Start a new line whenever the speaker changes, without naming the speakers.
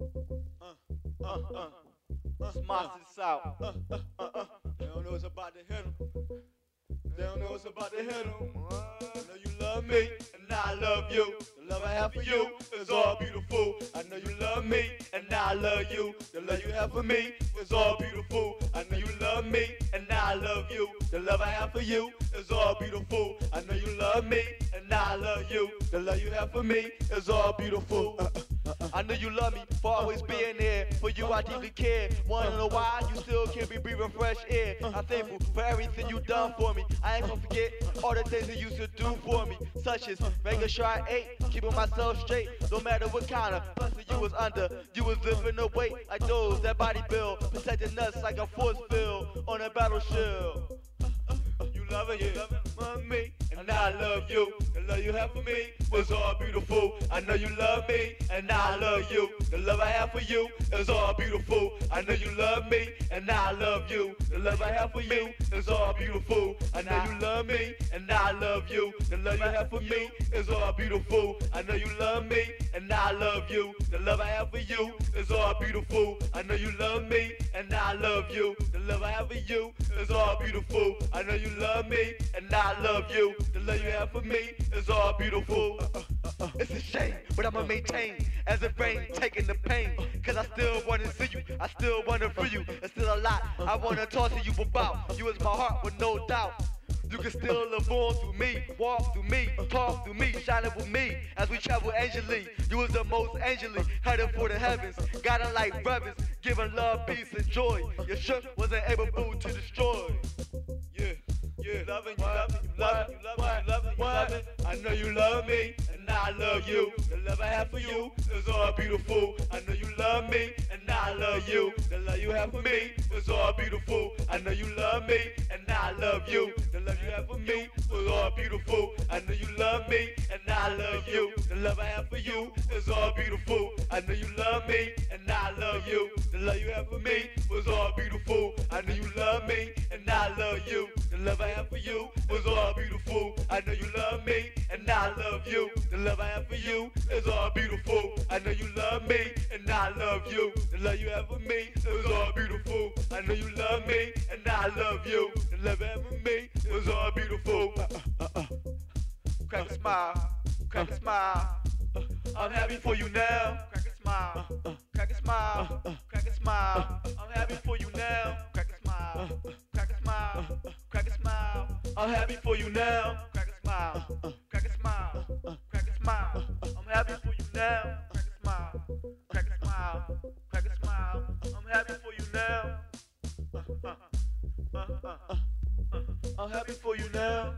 Uh, uh, uh, Smarts is out. Uh, uh, uh, uh. They don't know it's about to hit 'em. They don't know it's about to hit 'em. I know you love me, and I love you. The love I have for you is all beautiful. I know you love me, and I love you. The love you have for me is all beautiful. I know you love me, and I love you. The love I have for you is all beautiful. I know you love me, and I love you. The love you have for me is all beautiful. Uh, uh. I know you love me for always being there. For you, I deeply care. Wanna know why you still can't be breathing fresh air? I'm thankful for everything you done for me. I ain't gonna forget all the things you used to do for me, such as making sure I ate, keeping myself straight, no matter what kind of pressure you was under. You was lifting the weight like those that body build, protecting us like a force field on a battlefield. You loving you love me, and I love you. The love you have for me was all beautiful. I know you love me, and I love you. The love I have for you is all beautiful. I know you love me, and I love you. The love I have for you is all beautiful. I know you love me, and I love you. The love you have for me is all beautiful. I know you love me, and I love you. The love I have for you is all beautiful. I know you love me, and I love you. The love I have for you is all beautiful. I know you love me, and I love you. The love you have for me is all beautiful. It's a shame, but I'ma maintain as it rain, taking the pain. Cause I still wanna see you, I still wanna feel you. It's still a lot I wanna talk to you about. You is my heart with no doubt. You can still live on through me, walk through me, talk through me, shining with me as we travel angelly. You was the most angelly, headed for the heavens, guiding like brothers, giving love, peace, and joy. Your ship wasn't able to destroy. I know you love me, and I love you. The love I have for you is all beautiful. I know you love me, and I love you. The love you have for me is all beautiful. I know you love me, and I love you. The love you have for me is all beautiful. I know you love me, and I love you. The love I have for you is all beautiful. I know you love me, and I love you. The love you have for me was all beautiful. I know you love me, and I love you. The love I have for you was all beautiful. I know you love me, and I love you. The love I have for you is all beautiful. I know you love me, and I love you. The love you have for me is all beautiful. I know you love me, and I love you. The love I have for me is all beautiful. Uh, uh, uh, crack a smile, crack a smile. I'm happy for you now. Crack a smile, crack a smile, crack a smile. I'm happy Uh, uh, uh, I'm happy for you now. Crack a smile, crack a smile, crack a smile. I'm happy for you now. Crack a smile, crack a smile, crack a smile. I'm happy for you now. I'm happy for you now.